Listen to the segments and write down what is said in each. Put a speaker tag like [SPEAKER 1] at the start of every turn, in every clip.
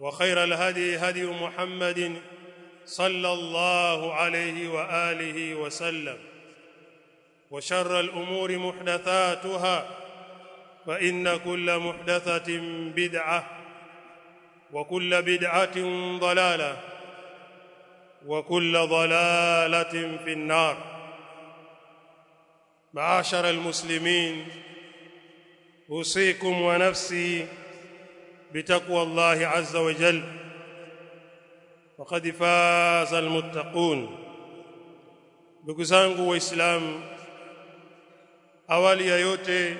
[SPEAKER 1] وخير الهدي هدي محمد صلى الله عليه وآله وسلم وشر الأمور محدثاتها فإن كل محدثة بدعة وكل بدعة ضلالة وكل ضلالة في النار. معاشر المسلمين أوصيكم ونفسي بتقوى الله عز وجل. وقد فاز المتقون. بكزانغو وإسلام أولي يوتي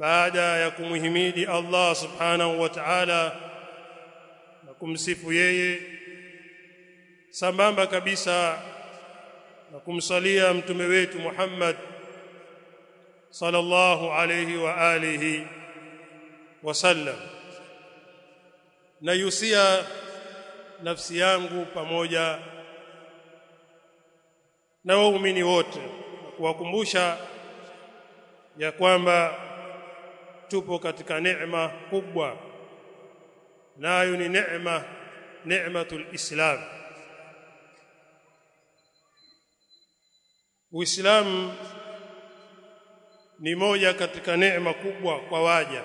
[SPEAKER 1] بعد يكم حميدي الله سبحانه وتعالى. وكمسفو يي. سمبا كبيسا. وكمصليا متومه ويت محمد صلى الله عليه وآله. وسلم wasallam. Na yusia nafsi yangu pamoja na waumini wote kuwakumbusha ya kwamba tupo katika neema kubwa. Nayo ni neema neematul islam. Uislamu ni moja katika neema kubwa kwa waja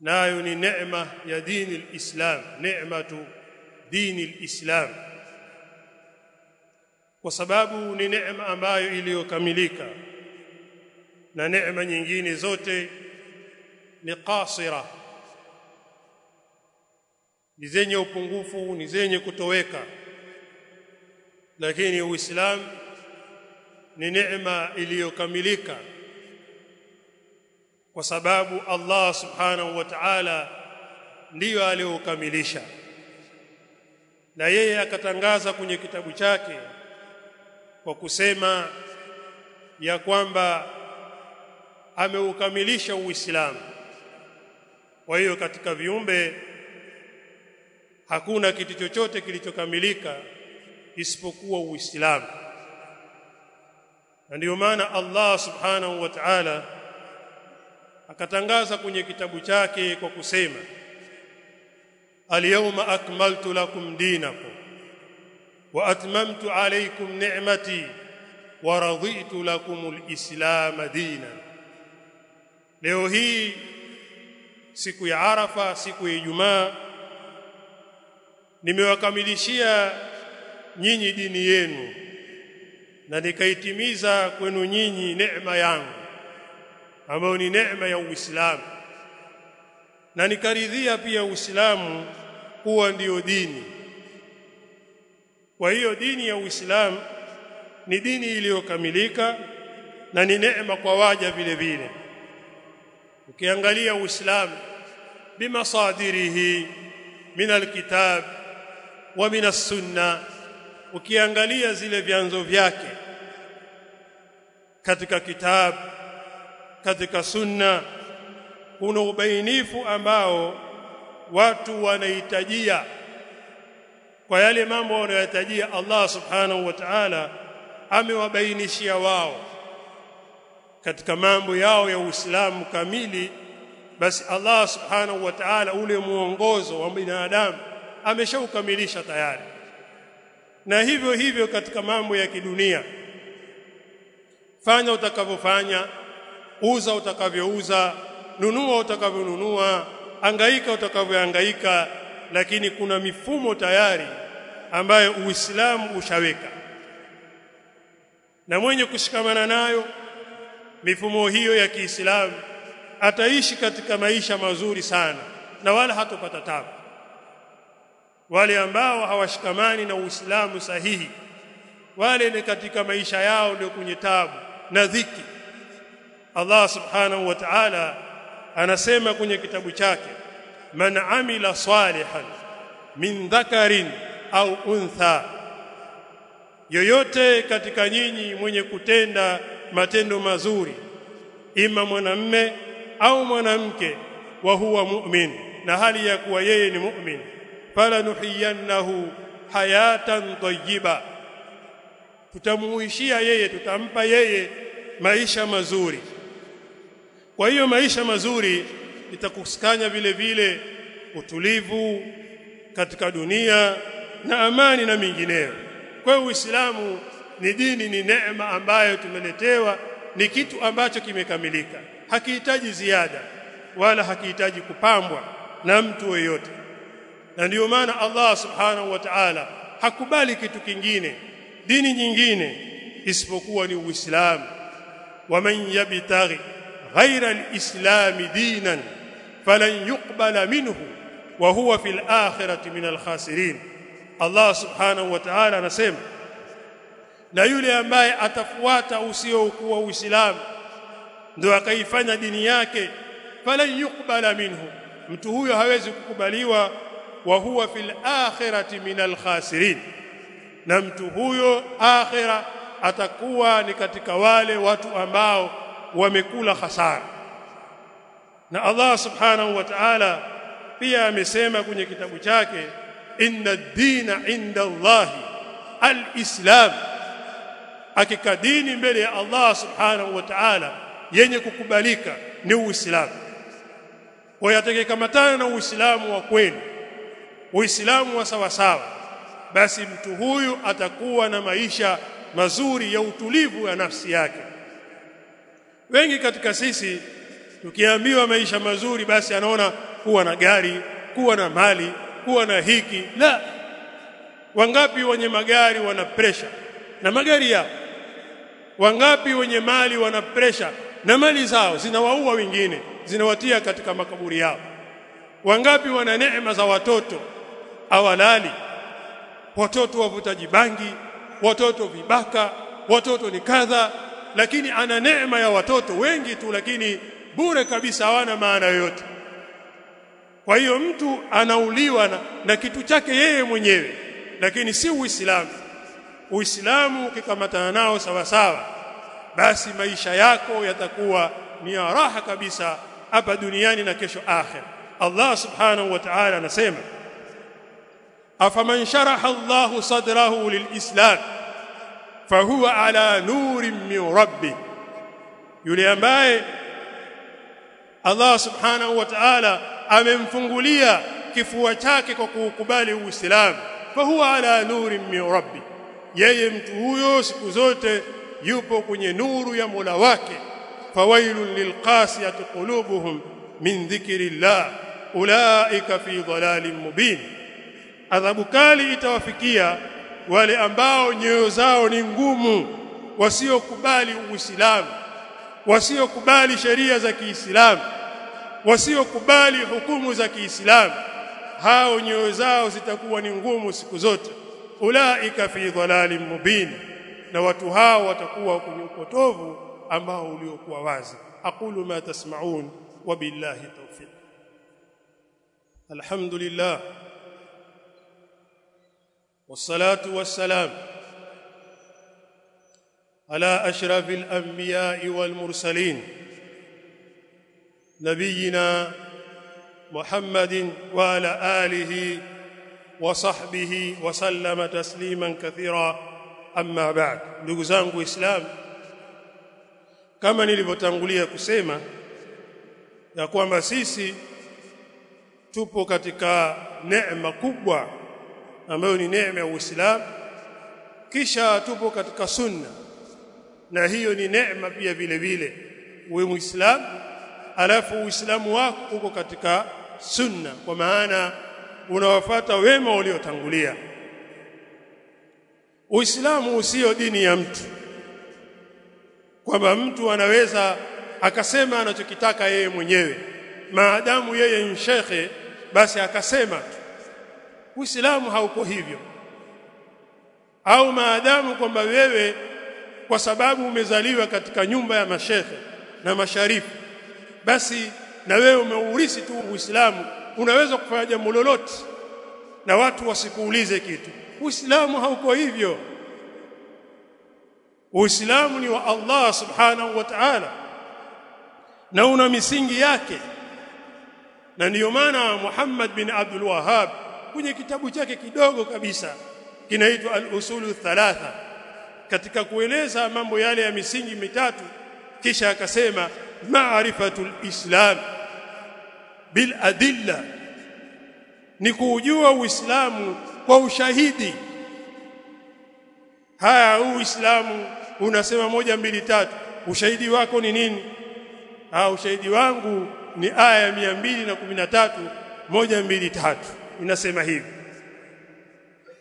[SPEAKER 1] nayo ni neema ya dini alislam neematu dini alislam. Kwa sababu ni neema ambayo iliyokamilika na neema nyingine zote ni qasira ni zenye upungufu ni zenye kutoweka. Lakini uislamu ni neema iliyokamilika kwa sababu Allah subhanahu wa ta'ala ndiyo aliyokamilisha na yeye akatangaza kwenye kitabu chake kwa kusema ya kwamba ameukamilisha Uislamu. Kwa hiyo katika viumbe hakuna kitu chochote kilichokamilika isipokuwa Uislamu. Na ndio maana Allah subhanahu wa ta'ala akatangaza kwenye kitabu chake kwa kusema Al-yawma akmaltu lakum dinakum wa atmamtu alaykum ni'mati wa raditu lakum al-islam dinan. Leo hii siku ya Arafa siku ya Ijumaa nimewakamilishia nyinyi dini yenu na nikaitimiza kwenu nyinyi neema yangu ambayo ni neema ya Uislamu. Na nikaridhia pia Uislamu kuwa ndiyo dini. Kwa hiyo dini ya Uislamu ni dini iliyokamilika na ni neema kwa waja vile vile. Ukiangalia Uislamu bimasadirihi min alkitab wa min as-sunna ukiangalia zile vyanzo vyake katika kitabu katika sunna kuna ubainifu ambao watu wanahitajia kwa yale mambo wanayohitajia Allah subhanahu wa ta'ala amewabainishia wao katika mambo yao ya Uislamu kamili basi Allah subhanahu wa ta'ala ule muongozo wa binadamu ameshaukamilisha tayari. Na hivyo hivyo katika mambo ya kidunia. Fanya utakavyofanya uza utakavyouza nunua utakavyonunua angaika utakavyoangaika lakini kuna mifumo tayari ambayo Uislamu ushaweka. Na mwenye kushikamana nayo mifumo hiyo ya Kiislamu ataishi katika maisha mazuri sana na wala hatopata tabu. Wale ambao hawashikamani na Uislamu sahihi wale ni katika maisha yao ndio kwenye tabu na dhiki Allah subhanahu wa ta'ala anasema kwenye kitabu chake man amila salihan min dhakarin au untha yoyote katika nyinyi mwenye kutenda matendo mazuri ima mwanamme au mwanamke wa huwa mu'min na hali ya kuwa yeye ni mu'min fala nuhiyannahu hayatan tayyiba tutamuishia yeye tutampa yeye maisha mazuri kwa hiyo maisha mazuri itakusikanya vile vile utulivu katika dunia na amani na mingineyo kwa hiyo Uislamu ni dini ni neema ambayo tumeletewa ni kitu ambacho kimekamilika. Hakihitaji ziada wala hakihitaji kupambwa na mtu yeyote. Na ndiyo maana Allah subhanahu wa ta'ala hakubali kitu kingine dini nyingine isipokuwa ni Uislamu. Waman yabtaghi ghaira الإسلام دينا فلن falan yuqbala minhu في الآخرة من الخاسرين. Allah subhanahu wa ta'ala anasema na yule ambaye atafuata usiokuwa Uislamu ndio akaifanya dini yake falan yuqbala minhu. Mtu huyo hawezi kukubaliwa wa huwa fil akhirati minal khasirin. Na mtu huyo akhira atakuwa ni katika wale watu ambao wamekula hasara. Na Allah subhanahu wa ta'ala pia amesema kwenye kitabu chake inna ad-dina inda Allah alislam. Hakika dini mbele ya Allah subhanahu wa ta'ala yenye kukubalika ni Uislamu. Tano na Uislamu wa kweli Uislamu wa sawa sawa basi mtu huyu atakuwa na maisha mazuri ya utulivu ya nafsi yake wengi katika sisi tukiambiwa maisha mazuri basi anaona kuwa na gari kuwa na mali kuwa na hiki. La wangapi wenye magari wana pressure? Na magari yao wangapi wenye mali wana pressure? Na mali zao zinawaua wengine zinawatia katika makaburi yao. Wangapi wana neema za watoto? Awalali watoto wavutaji bangi watoto vibaka watoto ni kadha lakini ana neema ya watoto wengi tu lakini bure kabisa hawana maana yoyote. Kwa hiyo mtu anauliwa na, na kitu chake yeye mwenyewe lakini si uislamu. Uislamu ukikamatana nao sawa sawa basi maisha yako yatakuwa ni ya raha kabisa hapa duniani na kesho akhir Allah subhanahu wa ta'ala anasema afaman sharaha Allahu sadrahu lilislam fahuwa ala nurin min rabbi. Yule ambaye Allah subhanahu wa ta'ala amemfungulia kifua chake kwa kuukubali uislamu. Fahuwa ala nurin min rabbi. Yeye mtu huyo siku zote yupo kwenye nuru ya Mola wake. Fawailun lilqasiyati qulubuhum min dhikrillah. Ulaika fi dhalalin mubin. Adhabu kali itawafikia wale ambao nyoyo zao ni ngumu wasiokubali uislamu wasiokubali sheria za Kiislamu wasiokubali hukumu za Kiislamu hao nyoyo zao zitakuwa ni ngumu siku zote. Ulaika fi dhalalin mubin na watu hao watakuwa kwenye upotovu ambao uliokuwa wazi. Aqulu ma tasma'un wa billahi tawfiq. Alhamdulillah والصلاه والسلام على اشرف الانبياء والمرسلين نبينا محمد وعلى اله وصحبه وسلم تسليما كثيرا اما بعد ndugu zangu waislamu kama nilivyotangulia kusema ya kwamba sisi tupo katika neema kubwa ambayo ni neema ya Uislamu. Kisha tupo katika sunna na hiyo ni neema pia vile vile. Uwe muislamu alafu uislamu wako uko katika sunna kwa maana unawafata wema waliotangulia. Uislamu usio dini ya mtu kwamba mtu anaweza akasema anachokitaka yeye mwenyewe. Maadamu yeye ni shekhe basi akasema tu uislamu hauko hivyo. Au maadamu kwamba wewe kwa sababu umezaliwa katika nyumba ya mashehe na masharifu basi na wewe umeurisi tu uislamu unaweza kufanya jambo lolote na watu wasikuulize kitu. Uislamu hauko hivyo. Uislamu ni wa Allah subhanahu wa ta'ala na una misingi yake. Na ndiyo maana Muhammad bin Abdul Wahhab kwenye kitabu chake kidogo kabisa kinaitwa al-usulu thalatha. Katika kueleza mambo yale ya misingi mitatu kisha akasema ma'rifatul islam bil adilla. Ni kujua uislamu kwa ushahidi. Haya uislamu unasema moja mbili tatu. Ushahidi wako ni nini? Ah ushahidi wangu ni aya ya 213 moja mbili tatu inasema hivi.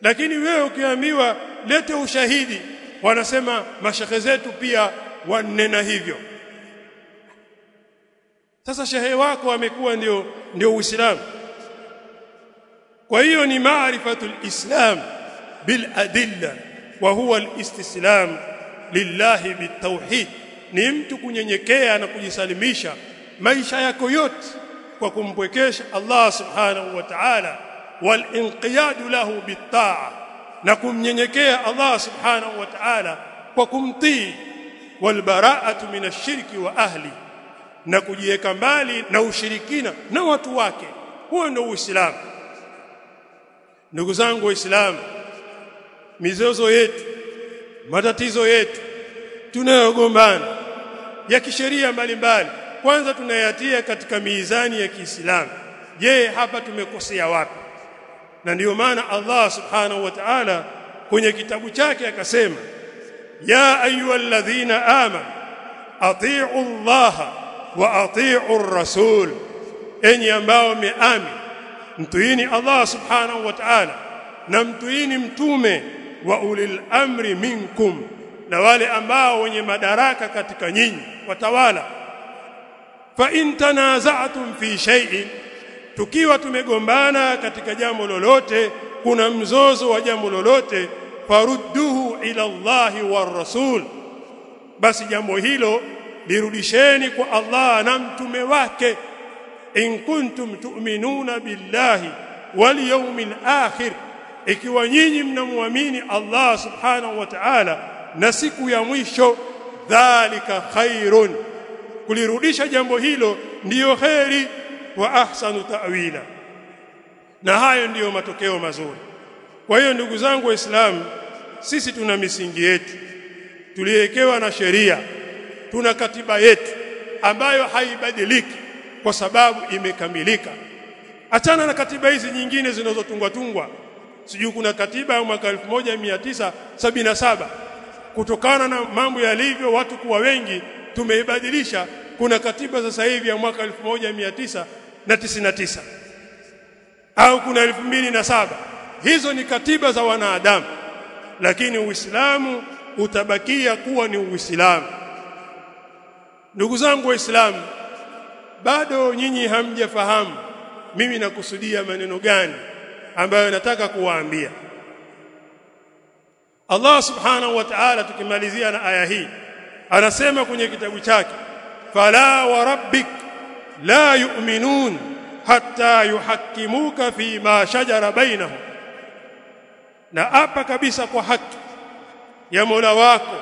[SPEAKER 1] Lakini wewe ukiambiwa lete ushahidi wanasema mashehe zetu pia wanena hivyo. Sasa shehe wako amekuwa ndio ndio uislamu. Kwa hiyo ni maarifatul islam bil adilla wa huwa al-istislam lillahi bitawhid ni mtu kunyenyekea na kujisalimisha maisha yako yote kwa kumpwekesha Allah subhanahu wa ta'ala wal له lahu bitaa na kumnyenyekea Allah subhanahu wa ta'ala kwa kumtii. Walbara'atu minash shirki wa ahli na kujiweka mbali na ushirikina na watu wake. Huo ndio uislamu. Ndugu zangu waislamu mizozo yetu matatizo yetu tunayogombana ya kisheria mbalimbali kwanza tunayatia katika mizani ya Kiislamu. Je hapa tumekosea wapi na ndiyo maana Allah subhanahu wa ta'ala kwenye kitabu chake akasema ya ayyuhalladhina amanu atii'u Allah wa atii'u ar-rasul enyi ambao meami mtuini Allah subhanahu wa ta'ala na mtuini mtume wa ulil amri minkum na wale ambao wenye madaraka katika nyinyi watawala fa in tanaza'tum fi shay'in tukiwa tumegombana katika jambo lolote kuna mzozo wa jambo lolote farudduhu ila Allahi war rasul. Basi jambo hilo lirudisheni kwa Allah na mtume wake. In kuntum tu'minuna billahi wal yawmil akhir. Ikiwa nyinyi mnamwamini Allah subhanahu wa ta'ala na siku ya mwisho dhalika khairun. Kulirudisha jambo hilo ndiyo kheri wa ahsanu ta'wila. Na hayo ndiyo matokeo mazuri. Kwa hiyo ndugu zangu waislamu sisi tuna misingi yetu. Tuliwekewa na sheria tuna katiba yetu ambayo haibadiliki kwa sababu imekamilika. Achana na katiba hizi nyingine zinazotungwa tungwa sijui kuna katiba ya mwaka 1977 kutokana na mambo yalivyo watu kuwa wengi tumeibadilisha. Kuna katiba sasa hivi ya mwaka 1999 au kuna 2007 hizo ni katiba za wanadamu. Lakini uislamu utabakia kuwa ni uislamu. Ndugu zangu waislamu bado nyinyi hamjafahamu mimi nakusudia maneno gani ambayo nataka kuwaambia. Allah subhanahu wa ta'ala tukimalizia na aya hii anasema kwenye kitabu chake fala wa rabbik la yu'minun hatta yuhakkimuka fi ma shajara bainahum. Na apa kabisa kwa haki ya Mola wako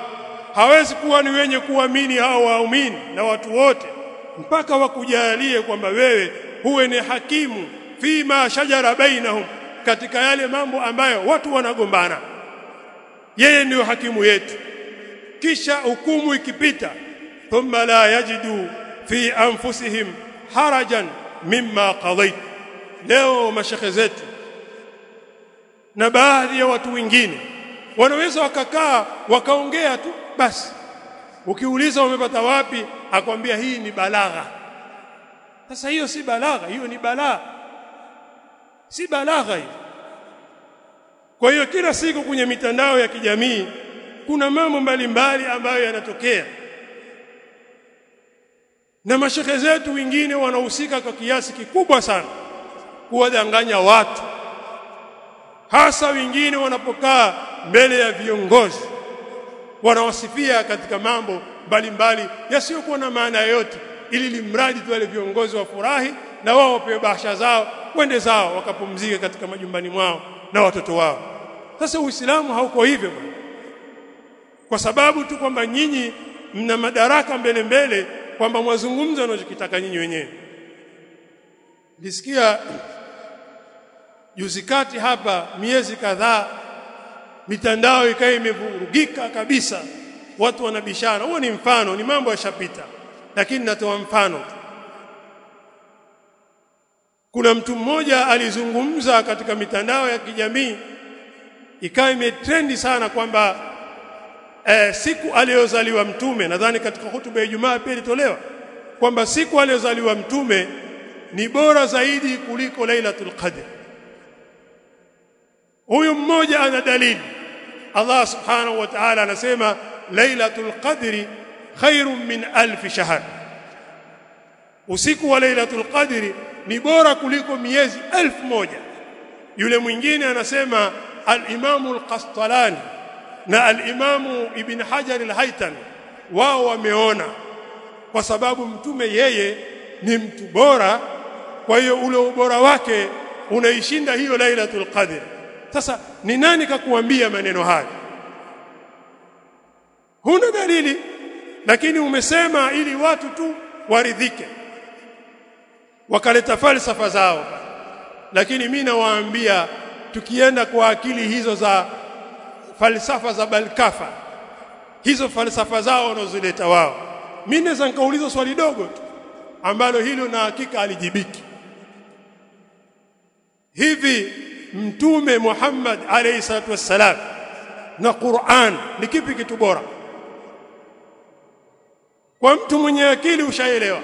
[SPEAKER 1] hawezi kuwa ni wenye kuamini hao waumini na watu wote mpaka wakujalie kwamba wewe huwe ni hakimu fi ma shajara bainahum katika yale mambo ambayo watu wanagombana. Yeye ndiyo hakimu yetu. Kisha hukumu ikipita thumma la yajidu fi anfusihim harajan mimma qadait leo mashekhe zetu na baadhi ya watu wengine wanaweza wakakaa wakaongea tu basi. Ukiuliza wamepata wapi akwambia hii ni balagha. Sasa hiyo si balagha hiyo ni balaa. Si balagha hiyo. Kwa hiyo kila siku kwenye mitandao ya kijamii kuna mambo mbalimbali ambayo yanatokea na mashehe zetu wengine wanahusika kwa kiasi kikubwa sana kuwadanganya watu. Hasa wengine wanapokaa mbele ya viongozi. Wanawasifia katika mambo mbalimbali yasiyokuwa na maana yoyote. Ili limradi tu wale viongozi wafurahi na wao wapewe bahasha zao wende zao wakapumzike katika majumbani mwao na watoto wao. Sasa uislamu hauko hivyo kwa sababu tu kwamba nyinyi mna madaraka mbele mbele kwamba mwazungumza anachokitaka nyinyi wenyewe. Nisikia juzi kati hapa miezi kadhaa mitandao ikawa imevurugika kabisa. Watu wanabishana. Huo ni mfano ni mambo yashapita. Lakini natoa mfano kuna mtu mmoja alizungumza katika mitandao ya kijamii ikawa imetrendi sana kwamba eh, siku aliyozaliwa mtume nadhani katika hutuba ya Ijumaa pia ilitolewa kwamba siku aliyozaliwa mtume ni bora zaidi kuliko Lailatul Qadr. Huyu mmoja ana dalili. Allah subhanahu wa ta'ala anasema Lailatul Qadri khairun min alf shahr. Usiku wa Lailatul Qadri ni bora kuliko miezi elfu moja. Yule mwingine anasema al-Imam al-Qastalani na alimamu Ibn Hajar al-Haytami wao wameona kwa sababu mtume yeye ni mtu bora. Kwa hiyo ule ubora wake unaishinda hiyo Lailatul Qadr. Sasa ni nani kakuambia maneno haya huna dalili lakini umesema ili watu tu waridhike wakaleta falsafa zao. Lakini mimi nawaambia tukienda kwa akili hizo za falsafa za balkafa. Hizo falsafa zao wanazoleta wao. Mimi naweza nikauliza swali dogo tu ambalo hilo na hakika alijibiki hivi mtume Muhammad alayhi salatu wassalam na Qur'an ni kipi kitu bora? Kwa mtu mwenye akili ushaelewa.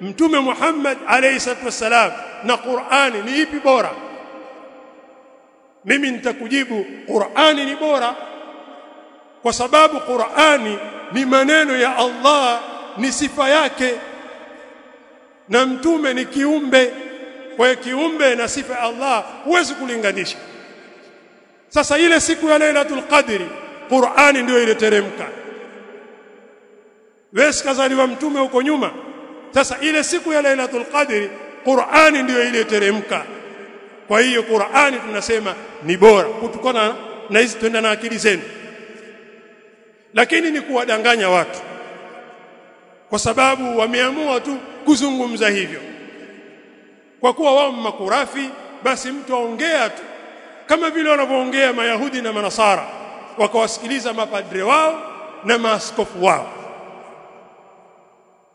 [SPEAKER 1] Mtume Muhammad alayhi salatu wassalam na Qur'ani ni ipi bora mimi nitakujibu Qur'ani ni bora. Kwa sababu Qur'ani ni maneno ya Allah ni sifa yake. Na mtume ni kiumbe. Kwa kiumbe na sifa ya Allah huwezi kulinganisha. Sasa ile siku ya Lailatul Qadri Qur'ani ndio ile teremka wewe kazaliwa mtume huko nyuma? Sasa ile siku ya Lailatul Qadri Qur'ani ndio iliteremka kwa hiyo Qur'ani tunasema ni bora. Kutokana na hizi twenda na akili zenu. Lakini ni kuwadanganya watu. Kwa sababu wameamua tu kuzungumza hivyo. Kwa kuwa wao makurafi basi mtu aongea tu. Kama vile wanavyoongea mayahudi na manasara. Wakawasikiliza mapadre wao na maaskofu wao.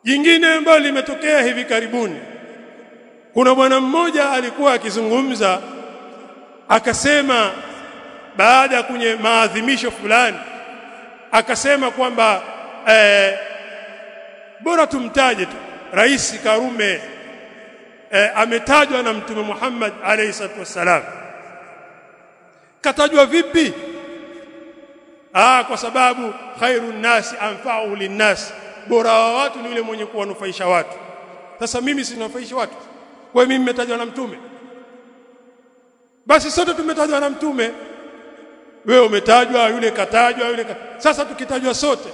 [SPEAKER 1] Jingine ambalo limetokea hivi karibuni kuna bwana mmoja alikuwa akizungumza akasema baada kwenye maadhimisho fulani akasema kwamba eh, bora tumtaje tu rais Karume eh, ametajwa na mtume Muhammad alayhi salatu wasalam katajwa vipi? Ah kwa sababu khairun nasi anfa'u linnas bora wa watu ni yule mwenye kuwanufaisha watu. Sasa mimi sinafaisha watu kwa mimi nimetajwa na mtume. Basi sote tumetajwa na mtume. Wewe umetajwa yule katajwa yule ka... sasa tukitajwa sote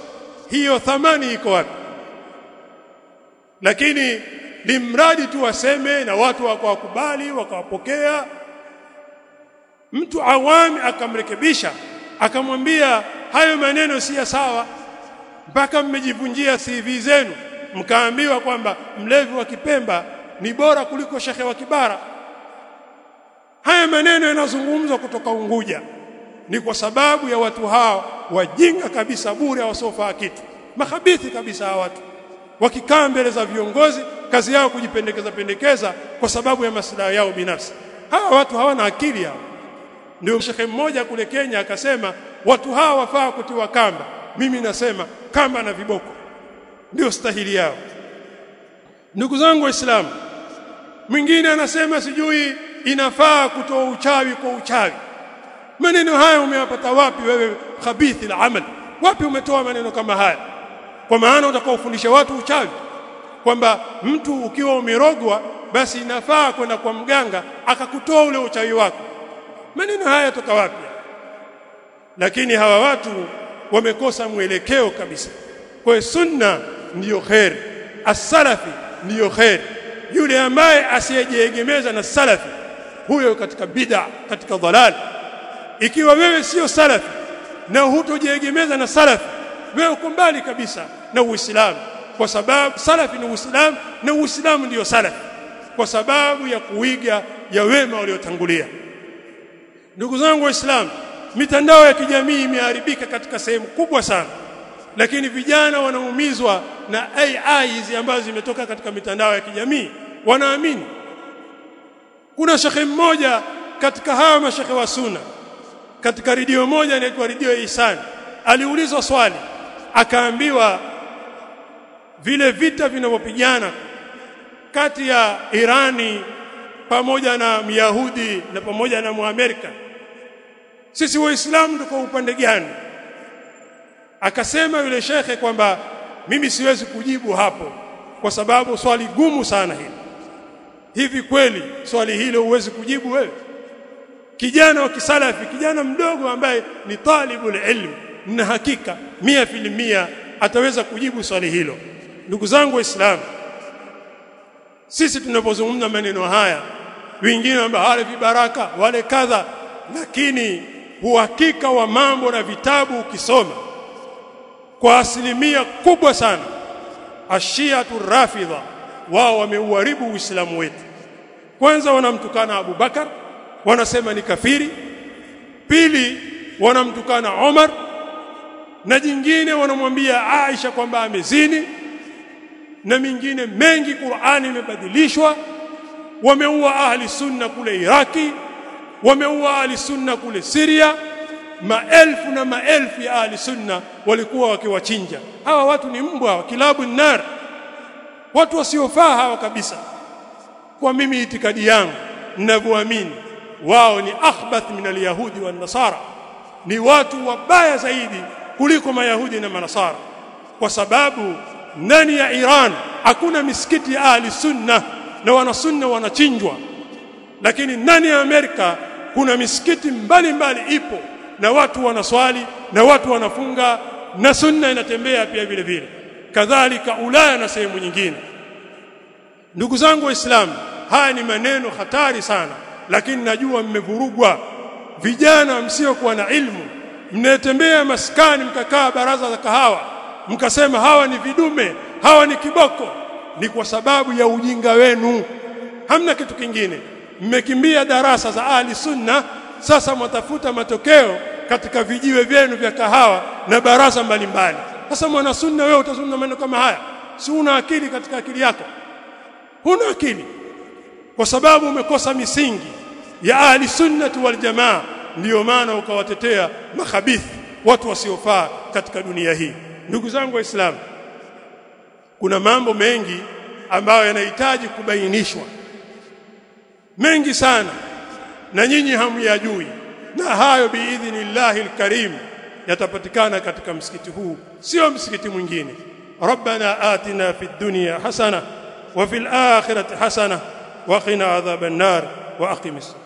[SPEAKER 1] hiyo thamani iko wapi? Lakini limradi tu waseme na watu wakawakubali wakawapokea. Mtu awami akamrekebisha akamwambia hayo maneno si ya sawa. Mpaka mmejivunjia CV zenu. Mkaambiwa kwamba mlevi wa Kipemba ni bora kuliko shekhe wa Kibara. Haya maneno yanazungumzwa kutoka Unguja. Ni kwa sababu ya watu hao wajinga kabisa bure wasofaa kitu. Makhabithi kabisa hawa watu. Wakikaa mbele za viongozi kazi yao kujipendekeza pendekeza kwa sababu ya maslahi yao binafsi. Hawa watu hawana akili hao ndio shekhe mmoja kule Kenya akasema watu hawa wafaa kutiwa kamba. Mimi nasema kamba na viboko. Ndio stahili yao. Ndugu zangu waislamu mwingine anasema sijui inafaa kutoa uchawi kwa uchawi. Maneno haya umeyapata wapi wewe khabithi la amal wapi umetoa maneno kama haya? Kwa maana utakao kufundisha watu uchawi kwamba mtu ukiwa umerogwa basi inafaa kwenda kwa mganga akakutoa ule uchawi wako. Maneno haya toka wapi? Lakini hawa watu wamekosa mwelekeo kabisa. Kwa sunna ndiyo khair as-salafi ndiyo khair yule ambaye asiyejiegemeza na salafi huyo katika bid'a katika dhalal. Ikiwa wewe sio salafi na hutojiegemeza na salafi wewe uko mbali kabisa na Uislamu. Kwa sababu salafi ni Uislamu na Uislamu ndiyo salafi. Kwa sababu ya kuiga ya wema waliotangulia. Ndugu zangu waislamu mitandao ya kijamii imeharibika katika sehemu kubwa sana lakini vijana wanaumizwa na AI hizi ambazo zimetoka katika mitandao ya kijamii. Wanaamini. Kuna shekhe mmoja katika hawa mashekhe wa sunna katika redio moja inaitwa redio Ihsan aliulizwa swali akaambiwa vile vita vinavyopigana kati ya Irani pamoja na Myahudi na pamoja na Muamerika. Sisi waislamu tuko upande gani akasema yule shekhe kwamba mimi siwezi kujibu hapo kwa sababu swali gumu sana hili. Hivi kweli swali hilo huwezi kujibu wewe? Kijana wa kisalafi kijana mdogo ambaye ni talibul ilm na hakika mia filimia ataweza kujibu swali hilo. Ndugu zangu waislamu sisi tunapozungumza maneno haya wengine ambao wale vibaraka wale kadha lakini uhakika wa mambo na vitabu ukisoma kwa asilimia kubwa sana ashiatu rafidha wao wameuharibu uislamu wetu. Kwanza wanamtukana Abu Bakar wanasema ni kafiri. Pili wanamtukana Omar. Na jingine wanamwambia Aisha kwamba amezini. Na mingine mengi Qur'ani imebadilishwa. Wameua ahli sunna kule Iraki. Wameua ahli sunna kule Syria maelfu na maelfu ya ahli sunna walikuwa wakiwachinja. Hawa watu ni mbwa wa kilabu nar. Watu wasiofaa hawa kabisa. Kwa mimi itikadi yangu ninavyoamini wao ni akhbath min alyahudi wan nasara. Ni watu wabaya zaidi kuliko mayahudi na manasara. Kwa sababu nani ya Iran hakuna misikiti ya ahli sunna na wanasunna wanachinjwa. Lakini ndani ya Amerika kuna misikiti mbalimbali mbali ipo na watu wanaswali na watu wanafunga na sunna inatembea pia vile vile. Kadhalika Ulaya na sehemu nyingine. Ndugu zangu waislamu haya ni maneno hatari sana lakini najua mmevurugwa. Vijana msiokuwa na ilmu mnatembea maskani mkakaa baraza za kahawa mkasema hawa ni vidume hawa ni kiboko ni kwa sababu ya ujinga wenu. Hamna kitu kingine. Mmekimbia darasa za ahli sunna sasa mwatafuta matokeo katika vijiwe vyenu vya kahawa na baraza mbalimbali. Sasa mwana sunna wewe utazungumza maneno kama haya? Si una akili katika akili yako? Huna akili. Kwa sababu umekosa misingi ya ahli sunnati wal jamaa ndiyo maana ukawatetea makhabithi watu wasiofaa katika dunia hii. Ndugu zangu waislamu kuna mambo mengi ambayo yanahitaji kubainishwa. Mengi sana na nyinyi hamyajui. Na hayo biidhnillahi alkarim yatapatikana katika msikiti huu sio msikiti mwingine. Rabbana atina fid dunya hasana wa fil akhirati hasana wa qina adhaban nar wa aqimis